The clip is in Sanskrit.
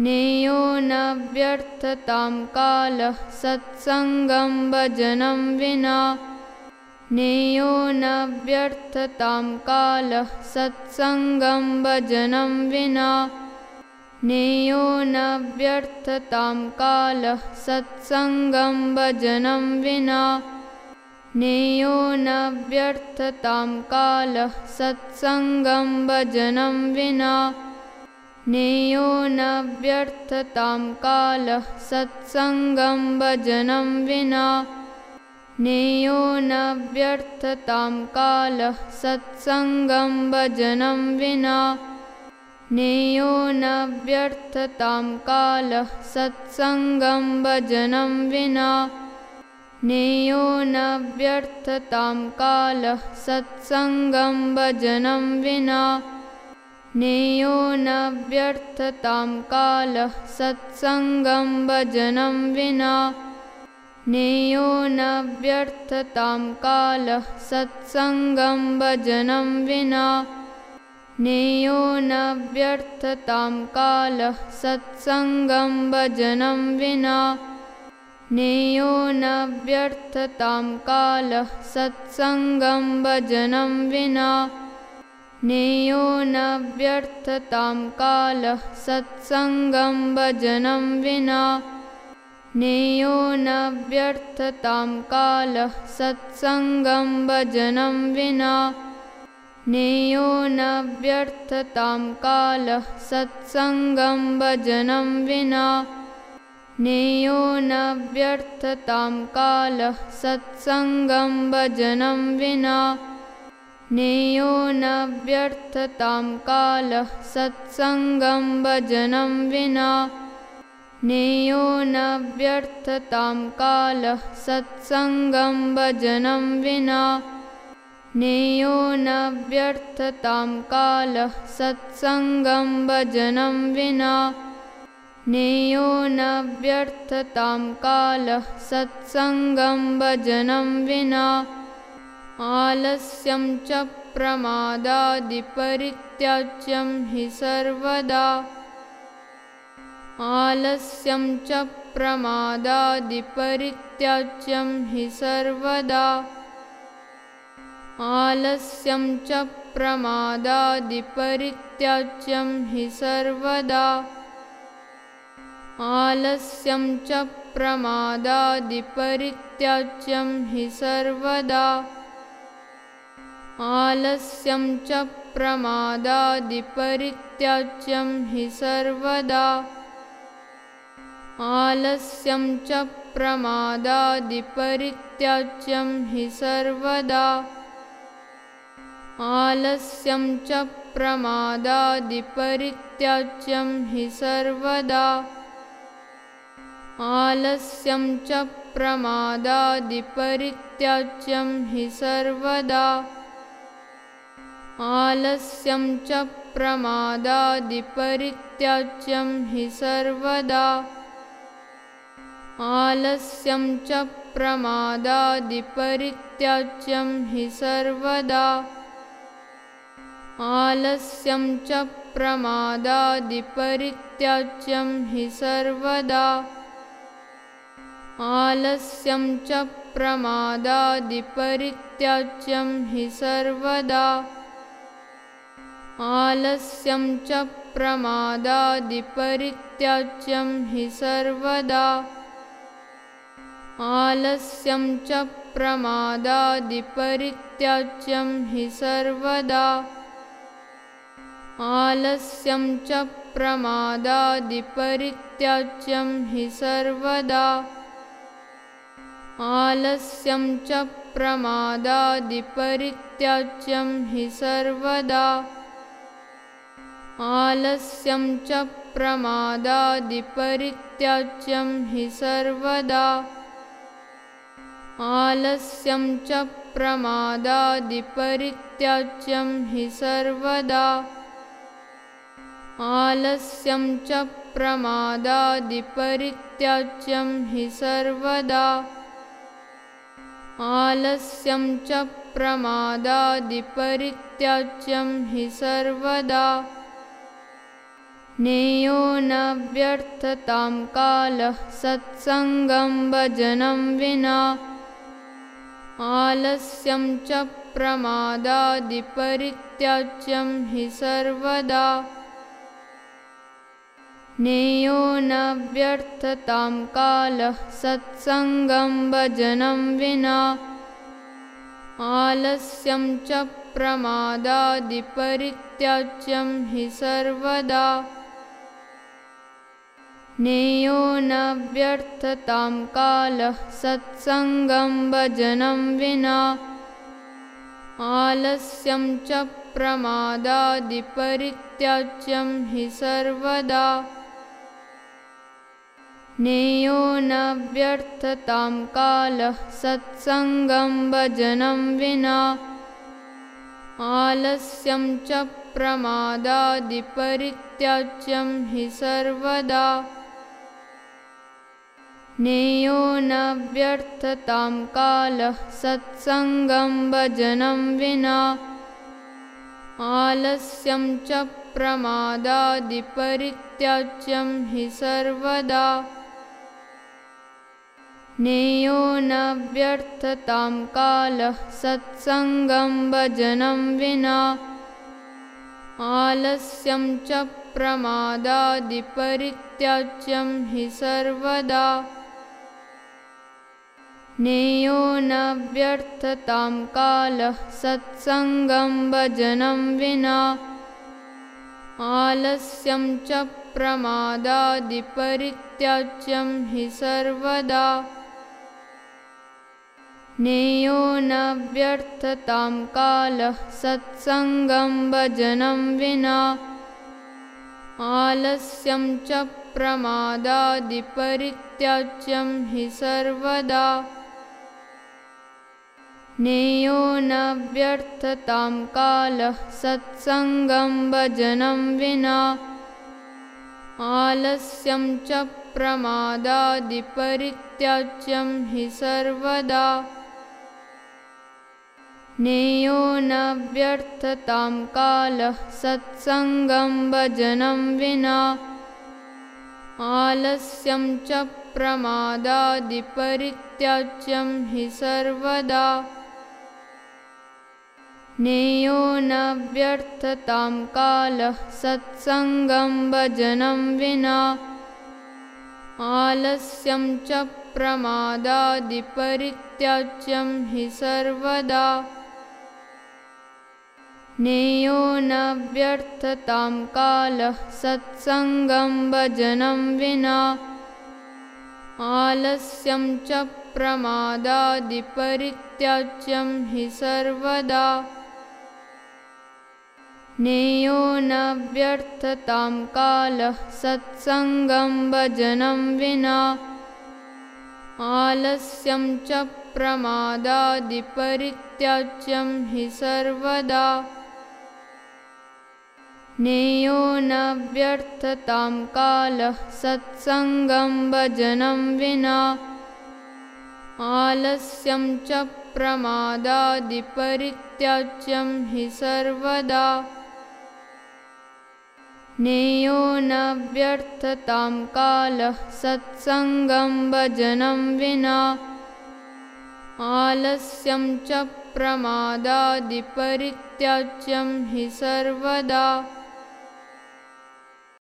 नेयो न व्यर्थतां कालः सत्सङ्गं भजनं विना। नेयो न व्यर्थतां कालः सत्सङ्गं भजनं विना। नेयो न व्यर्थतां कालः सत्सङ्गं भजनं विना। नेयो न व्यर्थतां कालः सत्सङ्गं भजनं विना नेयो न व्यर्थतां कालः सत्सङ्गं भजनं विना। नेयो न व्यर्थतां कालः सत्सङ्गं भजनं विना। नेयो न व्यर्थतां कालः सत्सङ्गं भजनं विना। नेयो न व्यर्थतां कालः सत्सङ्गं भजनं विना नेयो न व्यर्थतां कालः सत्सङ्गं भजनं विना। नेयो न व्यर्थतां कालः सत्सङ्गं भजनं विना। नेयो न व्यर्थतां कालः सत्सङ्गं भजनं विना। नेयो न व्यर्थतां कालः सत्सङ्गं भजनं विना नेयो न व्यर्थतां कालः सत्सङ्गं भजनं विना। नेयो न व्यर्थतां कालः सत्सङ्गं भजनं विना। नेयो न व्यर्थतां कालः सत्सङ्गं भजनं विना। नेयो न व्यर्थतां कालः सत्सङ्गं भजनं विना नेयो न व्यर्थतां कालः सत्सङ्गं भजनं विना। नेयो न व्यर्थतां कालः सत्सङ्गं भजनं विना। नेयो न व्यर्थतां कालः सत्सङ्गं भजनं विना। नेयो न व्यर्थतां कालः सत्सङ्गं भजनं विना आलस्यं च प्रमादादिपरित्याज्यं हि सर्वदा। आलस्यं च प्रमादादिपरित्याज्यं हि सर्वदा। आलस्यं च प्रमादादिपरित्याज्यं हि सर्वदा। आलस्यं च प्रमादादिपरित्याज्यं हि सर्वदा आलस्यं च प्रमादादिपरित्याज्यं हि सर्वदा। आलस्यं च प्रमादादिपरित्याज्यं हि सर्वदा। आलस्यं च प्रमादादिपरित्याज्यं हि सर्वदा। आलस्यं च प्रमादादिपरित्याज्यं हि सर्वदा आलस्यं च प्रमादादिपरित्याज्यं हि सर्वदा। आलस्यं च प्रमादादिपरित्याज्यं हि सर्वदा। आलस्यं च प्रमादादिपरित्याज्यं हि सर्वदा। आलस्यं च प्रमादादिपरित्याज्यं हि सर्वदा आलस्यं च प्रमादादिपरित्याज्यं हि सर्वदा। आलस्यं च प्रमादादिपरित्याज्यं हि सर्वदा। आलस्यं च प्रमादादिपरित्याज्यं हि सर्वदा। आलस्यं च प्रमादादिपरित्याज्यं हि सर्वदा आलस्यं च प्रमादादिपरित्याज्यं हि सर्वदा। आलस्यं च प्रमादादिपरित्याज्यं हि सर्वदा। आलस्यं च प्रमादादिपरित्याज्यं हि सर्वदा। आलस्यं च प्रमादादिपरित्याज्यं हि सर्वदा नेयो न व्यर्थतां कालः सत्सङ्गं भजनं विना। आलस्यं च प्रमादादिपरित्याज्यं हि सर्वदा। नेयो न व्यर्थतां कालः सत्सङ्गं भजनं विना। आलस्यं च प्रमादादिपरित्याज्यं हि सर्वदा नेयो न व्यर्थतां कालः सत्सङ्गं भजनं विना। आलस्यं च प्रमादादिपरित्याज्यं हि सर्वदा। नेयो न व्यर्थतां कालः सत्सङ्गं भजनं विना। आलस्यं च प्रमादादिपरित्याज्यं हि सर्वदा नेयो न व्यर्थतां कालः सत्सङ्गं भजनं विना। आलस्यं च प्रमादादिपरित्याज्यं हि सर्वदा। नेयो न व्यर्थतां कालः सत्सङ्गं भजनं विना। आलस्यं च प्रमादादिपरित्याज्यं हि सर्वदा नेयो न व्यर्थतां कालः सत्सङ्गं भजनं विना। आलस्यं च प्रमादादिपरित्याज्यं हि सर्वदा। नेयो न व्यर्थतां कालः सत्सङ्गं भजनं विना। आलस्यं च प्रमादादिपरित्याज्यं हि सर्वदा नेयो न व्यर्थतां कालः सत्सङ्गं भजनं विना। आलस्यं च प्रमादादिपरित्याज्यं हि सर्वदा। नेयो न व्यर्थतां कालः सत्सङ्गं भजनं विना। आलस्यं च प्रमादादिपरित्याज्यं हि सर्वदा नेयो न व्यर्थतां कालः सत्सङ्गं भजनं विना। आलस्यं च प्रमादादिपरित्याज्यं हि सर्वदा। नेयो न व्यर्थतां कालः सत्सङ्गं भजनं विना। आलस्यं च प्रमादादिपरित्याज्यं हि सर्वदा नेयो न व्यर्थतां कालः सत्सङ्गं भजनं विना। आलस्यं च प्रमादादिपरित्याज्यं हि सर्वदा। नेयो न व्यर्थतां कालः सत्सङ्गं भजनं विना। आलस्यं च प्रमादादिपरित्याज्यं हि सर्वदा नेयो न व्यर्थतां कालः सत्सङ्गं भजनं विना। आलस्यं च प्रमादादिपरित्याज्यं हि सर्वदा